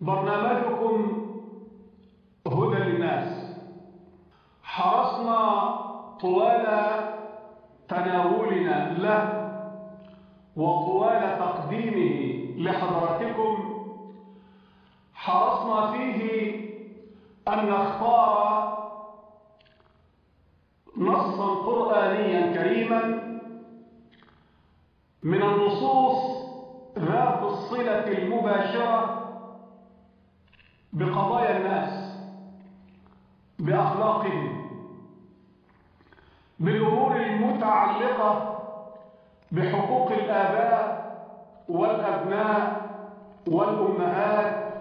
برنامجكم هدى للناس. حرصنا طوال تناولنا له وطوال تقديمه لحضراتكم. حرصنا فيه أن نختار نصا قرآنيا كريما من النصوص ذات الصلة المباشرة بقضايا الناس بأخلاقهم بالأمور المتعلقة بحقوق الآباء والأبناء والأمهات